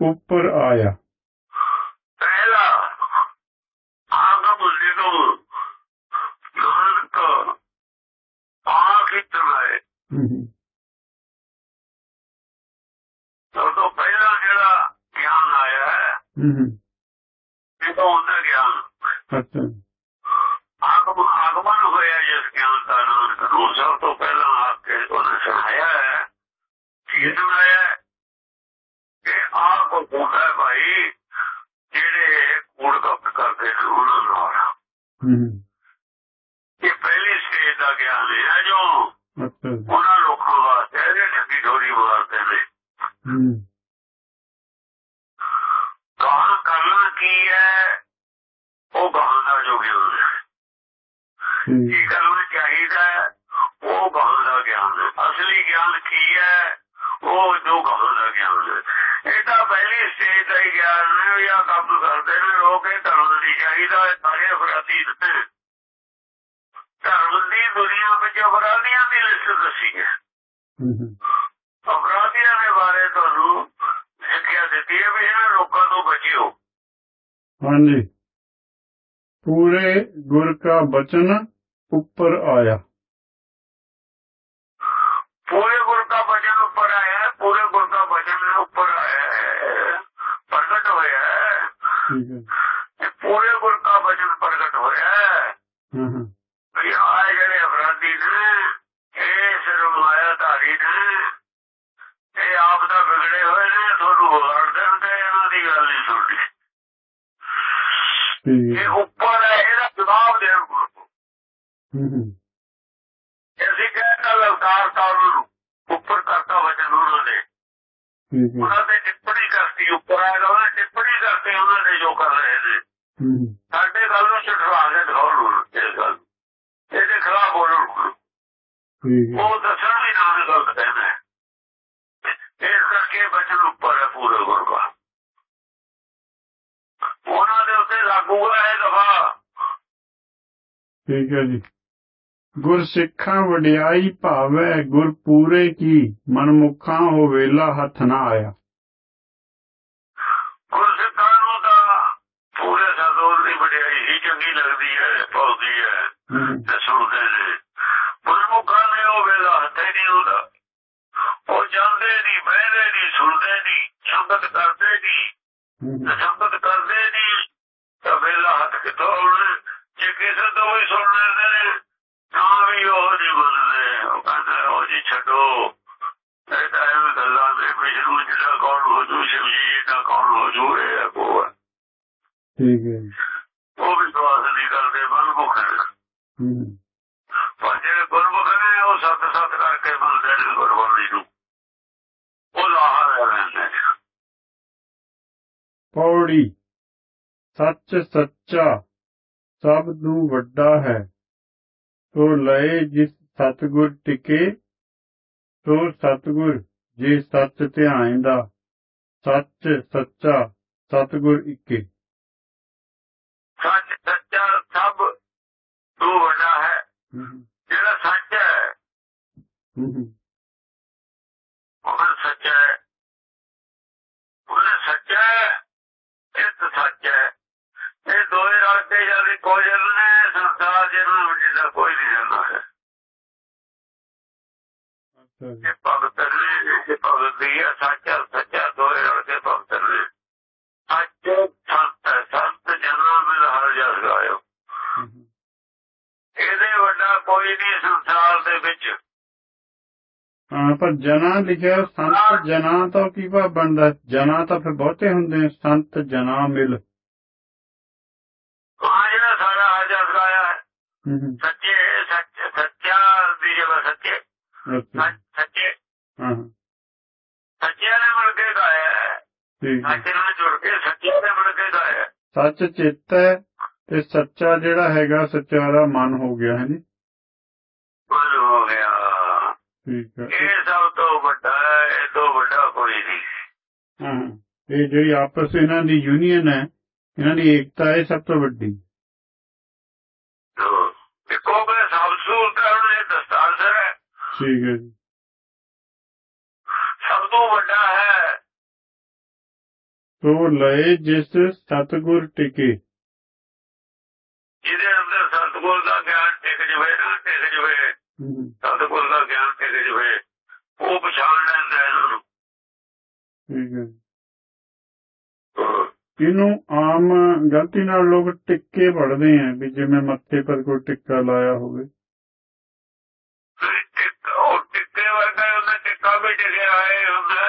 ਉੱਪਰ ਆਇਆ ਪਹਿਲਾ ਆਗਮ ਨਿਗਮ ਨਾਨਕ ਆਖਿਤ ਹੈ ਹਮ, ਸਭ ਤੋਂ ਪਹਿਲਾ ਜਿਹੜਾ ਗਿਆਨ ਆਇਆ ਹੈ ਹਮ, ਇਹ ਤਾਂ ਹੁੰਦਾ ਗਿਆਨ ਅੱਛਾ। ਆਗਮ ਆਗਮਨ ਹੋਇਆ ਜਿਸ ਗਿਆਨ ਦਾ ਨਾਨਕ ਨੂੰ ਸਭ ਤੋਂ ਪਹਿਲਾਂ ਆ ਕੇ ਉਹਨੇ ਸੁਣਾਇਆ ਹੈ ਕੀ ਸੁਣਾਇਆ ਹੈ? ਕਿ ਆਪ ਹੁੰਦਾ ਹੈ ਭਾਈ ਜਿਹੜੇ ਕੂੜ ਕੱਪ ਕਰਦੇ ਉਹਨਾਂ ਨਾਲ। ਇਹ ਪਹਿਲੀ ਸਟੇਜ ਦਾ ਗਿਆਨ ਹੈ ਜੋ। ਉਹਨਾਂ ਲੋਕਾਂ ਵਾਸਤੇ ਠੱਗੀ ਢੋਰੀ ਨੇ। ਕੀ ਕਰਨਾ ਚਾਹੀਦਾ ਉਹ ਦਾ ਗਿਆਨ ਅਸਲੀ ਗਿਆਨ ਕੀ ਹੈ? ਉਹ ਜੋ ਦਾ ਗਿਆਨ ਇਹ ਤਾਂ ਪਹਿਲੀ ਸਟੇਜ ਦਾ ਹੀ ਗਿਆਨ ਹੈ। ਜਾਂ ਕੰਮ ਕਰਦੇ ਨੇ ਲੋਕ ਇਹ ਧਰਮ ਨਹੀਂ ਚਾਹੀਦਾ ਇਹ ਸਾਰੇ ਅਪਰਾਧੀ ਨੇ। ਧਰਮ ਦੀ ਦੁਨੀਆ ਵਿੱਚ ਅਪਰਾਧੀਆਂ ਦੀ ਲਿਸਟ ਦੱਸੀ ਹੈ। ਹਮ, ਅਪਰਾਧੀਆਂ ਦੇ ਬਾਰੇ ਤੁਹਾਨੂੰ ਸਿੱਖਿਆ ਦਿੱਤੀ ਹੈ ਵੀ ਇਹਨਾਂ ਲੋਕਾਂ ਤੋਂ ਬਚਿਓ। ਹਾਂਜੀ। ਪੂਰੇ ਗੁਰ ਕਾ ਬਚਨ ਉੱਪਰ ਆਇਆ। ਪੂਰੇ ਗੁਰ ਦਾ ਬਚਨ ਉੱਪਰ ਆਇਆ ਪੂਰੇ ਗੁਰ ਦਾ ਬਚਨ ਉੱਪਰ ਆਇਆ ਪ੍ਰਗਟ ਹੋਇਆ ਠੀਕ ਹੈ। ਪੂਰੇ ਗੁਰ ਦਾ ਬਚਨ ਪ੍ਰਗਟ ਹੋਇਆ ਹੈ। ਹਾਂ ਵੀ ਜਿਹੜੇ ਅਪਰਾਧੀ ਨੇ ਇਹ ਸਿਰ ਮਾਇਆ ਧਾਰੀ ਨੇ ਇਹ ਆਪ ਦਾ ਵਿਗੜੇ ਹੋਏ ਨੇ ਤੁਹਾਨੂੰ ਵਿਗਾੜ ਦੇਣਗੇ ਇਹਨਾਂ ਦੀ ਗੱਲ ਨਹੀਂ ਸੁਣਦੀ ਇਹ ਉੱਪਰ ਹੈ ਇਹਦਾ ਜਵਾਬ ਦੇਣ ਗੁਰੂ ਨੂੰ। ਹਮ, ਹਮ, ਅਸੀਂ ਕਹਿੰਦਾ ਲਲਕਾਰ ਤਾਂ ਉਹਨਾਂ ਨੂੰ ਉੱਪਰ ਕਰਤਾ ਵਚਨ ਉਹਨਾਂ ਦੇ। ਠੀਕ ਹੈ ਉਹਨਾਂ ਦੇ ਟਿੱਪਣੀ ਕਰਤੀ ਉੱਪਰ ਆਇਆ ਉਹਨਾਂ ਨੇ ਟਿੱਪਣੀ ਕਰਤੀ ਉਹਨਾਂ ਦੇ ਜੋ ਕਰ ਰਹੇ ਨੇ ਹਮ, ਸਾਡੇ ਗੱਲ ਨੂੰ ਛਡਵਾ ਕੇ ਦਿਖਾਉਣ ਨੂੰ ਇਹ ਗੱਲ ਇਹਦੇ ਖਿਲਾਫ ਬੋਲਣ ਨੂੰ। ਠੀਕ ਹੈ ਉਹ ਦੱਸਣ ਵੀ ਨਾਲ ਗਲਤ ਕਹਿੰਦਾ। ਹੈ। ਇਸ ਕਰਕੇ ਬਚਨ ਉੱਪਰ ਹੈ ਪੂਰੇ ਗੁਰ ਦਾ ਉਹਨਾਂ ਦੇ ਉੱਤੇ ਲਾਗੂ ਹੈ ਦਫਾ। ਠੀਕ ਹੈ ਜੀ। ਗੁਰ ਸਿੱਖਾਂ ਵਡਿਆਈ ਭਾਵੈ ਗੁਰ ਪੂਰੇ ਕੀ ਮਨਮੁਖਾਂ ਹੋ ਵੇਲਾ ਹੱਥ ਨਾ ਆਇਆ। ਗੁਰਸਿੱਖਾਂ ਨੂੰ ਤਾਂ ਪੂਰੇ ਸਾਧੂਰ ਦੀ ਵਡਿਆਈ ਹੀ ਚੰਗੀ ਲੱਗਦੀ ਹੈ ਪਾਉਂਦੀ ਹੈ ਤੇ ਸੁਣਦੇ ਨੇ। ਗੁਰਮੁਖਾਂ ਨੇ ਉਹ ਵੇਲਾ ਹੱਥੇ ਨਹੀਂ ਹੁੰਦਾ। ਉਹ ਜਾਂਦੇ ਨਹੀਂ ਬਹਿਦੇ ਨਹੀਂ ਸੁਣਦੇ ਨਹੀਂ ਸੰਗਤ ਕਰਦੇ ਨਹੀਂ। ਸੰਗਤ ਕਰਦੇ ਨਹੀਂ ਤਾਂ ਵੇਲਾ ਹੱਥ ਕਿਥੋਂ ਆਉਣਾ? ਜੇ ਕਿਸੇ ਤੋਂ ਵੀ ਸੁਣ ਲੈਂਦੇ ਨੇ ਤਾਂ ਵੀ ਉਹ ਨਹੀਂ ਮੰਨਦੇ ਉਹ ਕਹਿੰਦੇ ਉਹ ਜੀ ਛੱਡੋ। ਇਹ ਤਾਂ ਐਵੇਂ ਗੱਲਾਂ ਨੇ ਵਿਸ਼ਨੂੰ ਜਿਹੜਾ ਕੌਣ ਹੋ ਜੂ ਸ਼ਿਵ ਜੀ ਇਹਦਾ ਕੌਣ ਹੋ ਜੂ ਇਹ। ਠੀਕ ਹੈ। ਉਹ ਵੀ ਸਵਾਸ ਨਹੀਂ ਕਰਦੇ ਮਨਮੁਖ ਨੇ। ਪਰ ਜਿਹੜੇ ਗੁਰਮੁਖ ਨੇ ਉਹ ਸੱਤ ਸੱਤ ਕਰਕੇ ਮੰਨਦੇ ਨੇ ਗੁਰਬਾਣੀ ਨੂੰ। ਉਹ ਲਾਹਾ ਰਹਿੰਦੇ ਨੇ। ਪੌੜੀ। ਸੱਚ ਸੱਚਾ ਸਭ ਨੂੰ ਵੱਡਾ ਹੈ। ਤੋ ਲਏ ਜਿਸ ਸਤਗੁਰ ਟਿਕੇ ਤੋ ਸਤਗੁਰ ਜੇ ਸੱਚ ਧਿਆਇਂਦਾ ਸੱਚ ਸੱਚਾ ਸਤਗੁਰ ਇੱਕੇ। ਸੱਚ ਸੱਚਾ ਸਭ ਤੋਂ ਵੱਡਾ ਹੈ। ਜਿਹੜਾ ਸੱਚ ਹੈ ਉਹ ਸੱਚ ਹੈ। ਉਹ ਸੱਚ ਹੈ ਇਹ ਤਾਂ ਸੱਚ ਹੈ। ਇਹ ਦੋਏ ਰਲਦੇ ਜਾਂਦੇ ਕੋਈ ਇਹ ਭਗਤ ਨੇ ਇਹ ਭਗਤ ਦੀ ਹੈ ਸੱਚਾ ਸੱਚਾ ਦੋਏ ਰਲਦੇ ਭਗਤ ਨੇ। ਸੱਚ ਸੰਤ ਹੈ, ਸੰਤ ਜਨਾਂ ਮਿਲ ਹਰ ਜਸ ਗਾਇਓ। ਹਮ, ਇਹਦੇ ਵੱਡਾ ਕੋਈ ਨਹੀਂ ਸੰਸਾਰ ਦੇ ਵਿੱਚ। ਹਾਂ ਪਰ ਜਨਾ ਲਿਖਿਆ ਸੰਤ ਜਨਾ ਤਾਂ ਕੀ ਭਾਵ ਬਣਦਾ? ਜਨਾ ਤਾਂ ਫਿਰ ਬਹੁਤੇ ਹੁੰਦੇ ਸੰਤ ਜਨਾ ਮਿਲ। ਹਾਂ ਜਿਹੜਾ ਸਾਰਾ ਹਰ ਜਸ ਗਾਇਆ ਸੱਚ ਸੱਚ- ਸੱਚੇ। ਹਾਂ ਹਾਂ, ਸੱਚਿਆਂ ਨੇ ਮਿਲ ਕੇ ਗਾਇਆ ਹੈ। ਠੀਕ ਹੈ। ਸੱਚ ਨਾਲ ਜੁੜ ਕੇ ਸੱਚਿਆਂ ਨੇ ਮਿਲ ਕੇ ਗਾਇਆ ਹੈ। ਸੱਚ ਚਿੱਤ ਹੈ ਤੇ ਸੱਚਾ ਜਿਹੜਾ ਹੈਗਾ ਸੱਚਾਰਾ ਮਨ ਹੋ ਗਿਆ ਹੈ ਜੀ ਮਨ ਹੋ ਗਿਆ। ਠੀਕ ਹੈ। ਇਹ ਸਭ ਤੋਂ ਵੱਡਾ ਹੈ ਇਹ ਤੋਂ ਵੱਡਾ ਕੋਈ ਨਹੀਂ। ਹਾਂ ਇਹ ਜਿਹੜੀ ਆਪਸ ਇਹਨਾਂ ਦੀ ਯੂਨੀਅਨ ਹੈ ਇਹਨਾਂ ਦੀ ਏਕਤਾ ਹੈ ਸਭ ਤੋਂ ਵੱਡੀ ਹਾਂ। ਇੱਕੋ ਵੇ ਸਭ ਠੀਕ ਹੈ ਜੀ। ਸਭ ਤੋਂ ਵੱਡਾ ਹੈ। ਸੋ ਲਏ ਜਿਸ ਸਤਗੁਰ ਟਿਕੇ। ਜਿਹਦੇ ਅੰਦਰ ਸਤਗੁਰ ਦਾ ਗਿਆਨ ਟਿਕ ਜਵੇ ਨਾ ਟਿਕ ਜਵੇ ਸਤਗੁਰ ਦਾ ਗਿਆਨ ਟਿਕ ਜਵੇ ਉਹ ਪਛਾਣ ਲੈਂਦਾ ਇਹਨਾਂ ਠੀਕ ਹੈ। ਹਾਂ। ਇਹਨੂੰ ਆਮ ਗਲਤੀ ਨਾਲ ਲੋਕ ਟਿੱਕੇ ਪੜਦੇ ਆ ਵੀ ਜਿਵੇਂ ਮੱਥੇ ਪਰ ਕੋਈ ਟਿੱਕਾ ਲਾਇਆ ਹੋਵੇ ਫਿਰ ਟਿਕ- ਉਹ ਟਿੱਕੇ ਵਰਗਾ ਉਹਦਾ ਟਿੱਕਾ ਵੀ ਟਿਕਿਆ ਹੈ ਹੁੰਦਾ।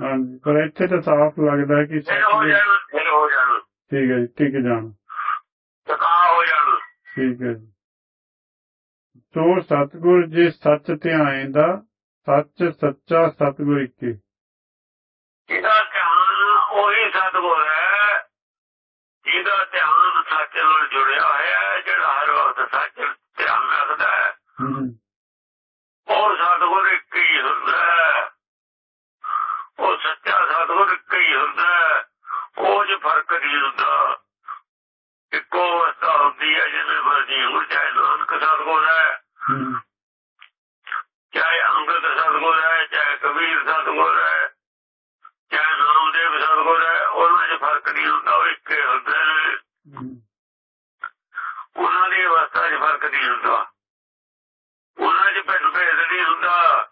ਹਾਂਜੀ ਪਰ ਇੱਥੇ ਤਾਂ ਸਾਫ਼ ਲੱਗਦਾ ਕਿ ਫਿਰ ਹੋ ਜਾਣ ਫਿਰ ਹੋ ਜਾਣ। ਠੀਕ ਹੈ ਜੀ ਟਿਕ ਜਾਣ। ਟਿਕਾ ਹੋ ਜਾਣ। ਠੀਕ ਹੈ ਜੀ। ਸੋ ਸਤਗੁਰ ਜੇ ਸੱਚ ਧਿਆਏਂਦਾ ਸੱਚ ਸੱਚਾ ਸਤਗੁਰ ਇੱਕੇ। ਜਿਹਦਾ ਧਿਆਨ ਉਹੀ ਸਤਗੁਰ ਹੈ। ਜਿਹਦਾ ਧਿਆਨ ਸੱਚ ਨਾਲ ਜੁੜਿਆ ਹੋਇਆ ਹੈ ਜਿਹੜਾ ਹਰ ਵਕਤ ਸੱਚ ਧਿਆਨ ਰੱਖਦਾ ਹੈ। ਉਹ ਸਤਗੁਰ ਇੱਕ ਹੀ ਹੁੰਦਾ ਹੈ ਉਹ ਸੱਚਾ ਸਤਗੁਰ ਇੱਕ ਹੀ ਹੁੰਦਾ ਹੈ 'ਚ ਫ਼ਰਕ ਨਹੀਂ ਹੁੰਦਾ। ਇੱਕੋ ਅਵਸਥਾ ਹੁੰਦੀ ਹੈ ਜਿਵੇਂ ਮਰਜ਼ੀ ਹੁਣ ਚਾਹੇ ਨਾਨਕ ਸਤਗੁਰ ਹੈ ਚਾਹੇ ਅੰਗਦ ਸਤਗੁਰ ਹੈ ਚਾਹੇ ਕਬੀਰ ਸਤਗੁਰ ਹੈ ਚਾਹੇ ਨਾਮਦੇਵ ਸਤਗੁਰ ਹੈ ਉਹਨਾਂ 'ਚ ਫ਼ਰਕ ਨਹੀਂ ਹੁੰਦਾ ਉਹ ਇੱਕੇ ਹੁੰਦੇ ਨੇ। ਉਹਨਾਂ ਦੀ ਅਵਸਥਾ 'ਚ ਫ਼ਰਕ ਨਹੀਂ ਹੁੰਦਾ। ਉਹਨਾਂ 'ਚ ਭੇਦ ਨਹੀਂ ਹੁੰਦਾ।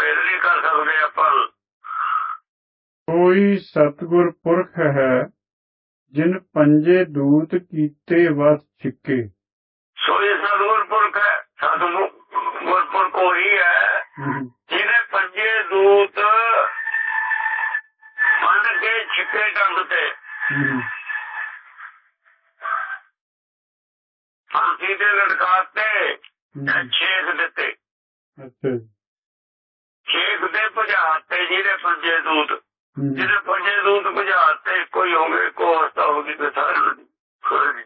ਭੇਦ ਨਹੀਂ ਕਰ ਸਕਦੇ ਆਪਾਂ। ਕੋਈ ਸਤਗੁਰ ਪੁਰਖ ਹੈ ਜਿਨ ਪੰਜੇ ਦੂਤ ਕੀਤੇ ਵਸ ਛਿੱਕੇ। ਸੋ ਇਹ ਸਤਗੁਰ ਪੁਰਖ ਹੈ ਸਤਗੁਰ ਪੁਰਖ ਉਹੀ ਹੈ ਜਿਹਨੇ ਪੰਜੇ ਦੂਤ ਮੰਨ ਕੇ ਛਿੱਕੇ ਟੰਗ ਤੇ। ਫਾਂਸੀ ਤੇ ਲਟਕਾਤੇ ਛੇਕ ਦਿੱਤੇ। ਅੱਛਾ ਛੇਕ ਦੇ ਭਜਾਤੇ ਜਿਹਦੇ ਪੰਜੇ ਦੂਤ ਪੰਜੇ ਦੂਤ ਕੋਈ ਹੋਵੇ ਕੋ ਹੋਗੀ ਸਾਰੇ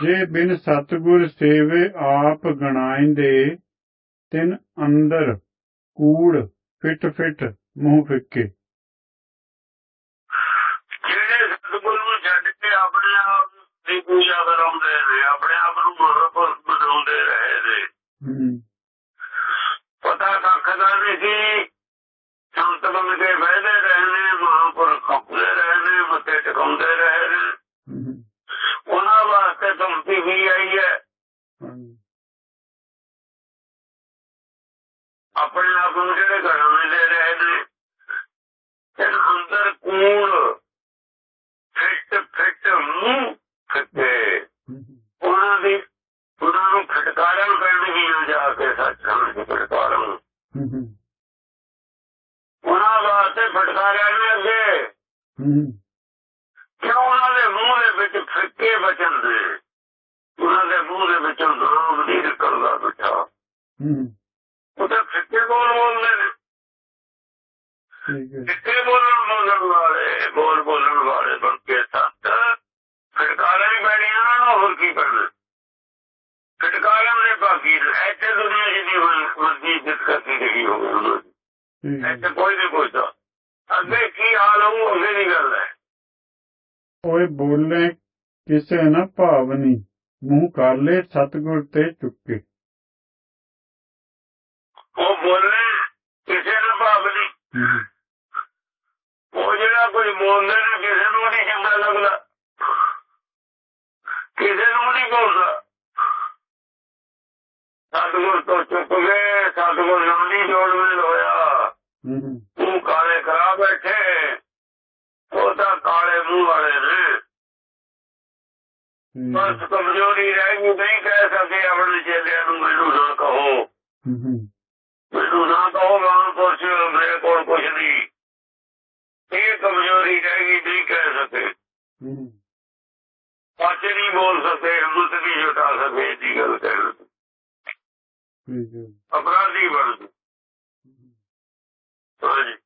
ਜੇ ਬਿਨ ਸਤਗੁਰ ਸੇਵੇ ਆਪ ਗਣਾਇਂਦੇ ਤਿਨ ਅੰਦਰ ਕੂੜ ਫਿਟ ਫਿਟ ਮੂੰਹ ਫਿੱਕੇ। ਜਿਹੜੇ ਸਤਿਗੁਰੂ ਨੂੰ ਛੱਡ ਕੇ ਆਪਣੇ ਆਪ ਦੀ ਪੂਜਾ ਕਰਾਉਂਦੇ ਨੇ ਆਪਣੇ ਆਪ ਨੂੰ ਮਹਾਂਪੁਰਖ ਬਣਾਉਂਦੇ ਰਹੇ ਨੇ। ਪਤਾ ਕੱਖ ਦਾ ਨਹੀਂ ਸੀ ਸੰਤ ਬਣ ਕੇ ਬਹਿਦੇ ਰਹੇ ਨੇ ਮਹਾਂਪੁਰਖ ਖਪਦੇ ਰਹੇ ਨੇ ਮੱਥੇ ਟਿਕਾਉਂਦੇ ਰਹੇ ਨੇ ਹਮ, ਉਹਨਾਂ ਧਮਕੀ ਵੀ ਆਈ ਹੈ। ਆਪਣੇ ਆਪ ਨੂੰ ਜਿਹੜੇ ਘਰਾਂ ਦੇ ਰਹੇ ਨੇ ਤੇ ਅੰਦਰ ਕੂੜ ਫਿੱਟ ਫਿੱਟ ਮੂੰਹ ਫਿੱਟੇ। ਉਹਨਾਂ ਦੀ ਉਹਨਾਂ ਨੂੰ ਫਟਕਾਰਾਂ ਪੈਣਗੀਆਂ ਜਾ ਕੇ ਸੱਚਾਂ ਦੀ ਫਟਕਾਰਾਂ ਹਮ, ਉਹਨਾਂ ਵਾਸਤੇ ਫਟਕਾਰਿਆਂ ਨੇ ਅੱਗੇ। ਕਿਉਂ ਉਹਨਾਂ ਦੇ ਮੂੰਹ ਦੇ ਵਿੱਚ ਫਿੱਕੇ ਬਚਨ ਦੇ? ਉਹਨਾਂ ਦੇ ਮੂੰਹ ਦੇ ਵਿੱਚੋਂ ਨਾਮ ਨਹੀਂ ਨਿਕਲਦਾ ਹਮ, ਉਹ ਤਾਂ ਫਿੱਕੇ ਬੋਲ ਬੋਲਦੇ ਨੇ। ਫਿੱਕੇ ਬੋਲਣ ਬੋਲਣ ਵਾਲੇ ਬੋਲ ਬੋਲਣ ਵਾਲੇ ਬਣ ਕੇ ਸੱਤ। ਫਟਕਾਰਾਂ ਹੀ ਪੈਣੀਆਂ ਉਹਨਾਂ ਨੂੰ ਹੋਰ ਕੀ ਪੈਣਾ? ਫਟਕਾਰਾਂ ਦੇ ਬਾਕੀ। ਇੱਥੇ ਦੁਨੀਆ ਜਿੰਨੀ ਮਰਜ਼ੀ ਇੱਜ਼ਤ ਕਰਦੀ ਰਹੀ ਹੋਵੇ ਉਹਨਾਂ ਦੀ। ਇੱਥੇ ਕੋਈ ਨਹੀਂ ਪੁੱਛਦਾ। ਅੱਗੇ ਕੀ ਹਾਲ ਹੋਊ ਅੱਗੇ ਦੀ ਗੱਲ ਹੈ। ਓਏ ਬੋਲੇ ਕਿਸੇ ਨਾ ਭਾਵਨੀ ਮੂੰਹ ਕਰ ਲੈ ਸਤਗੁਰ ਤੇ ਚੁੱਕੇ ਉਹ ਬੋਲੇ ਕਿਸੇ ਨੂੰ ਭਾਵ ਨਹੀਂ। ਉਹ ਜਿਹੜਾ ਕੁਝ ਬੋਲਦੇ ਨੇ ਕਿਸੇ ਨੂੰ ਨਹੀਂ ਚੰਗਾ ਲੱਗਦਾ। ਕਿਸੇ ਨੂੰ ਨਹੀਂ ਬੋਲਦਾ ਸਤਿਗੁਰ ਤੋਂ ਚੁੱਕ ਗਏ ਸਤਿਗੁਰ ਨਾਲ ਨਹੀਂ ਜੋੜਵੇਂ ਹੋਇਆ ਹਮ, ਤੂੰ ਕਾਲੇ ਕਰਾ ਬੈਠੇ ਉਹ ਤਾਂ ਕਾਲੇ ਮੂੰਹ ਵਾਲੇ ਨੇ। ਬਸ ਕਮਜ਼ੋਰੀ ਰਹਿ ਗਈ ਨਹੀਂ ਕਹਿ ਸਕਦੇ ਆਪਣੇ ਚੇਲਿਆਂ ਨੂੰ ਮੈਨੂੰ ਨਾ ਕਹੋ। ਮੈਨੂੰ ਨਾ ਕਹੋ ਮਾਂ ਕੁਛ ਮੇਰੇ ਕੋਲ ਕੁਛ ਨਹੀਂ। ਇਹ ਕਮਜ਼ੋਰੀ ਰਹਿ ਗਈ ਨਹੀਂ ਕਹਿ ਸਕਦੇ ਸੱਚ ਨਹੀਂ ਬੋਲ ਸਕਦੇ ਹਿੰਮਤ ਨਹੀਂ ਜੁਟਾ ਸਕਦੇ ਗੱਲ ਦੀ। ਠੀਕ ਹੈ। ਅਪਰਾਧੀ ਬਣ। ਹਾਂਜੀ।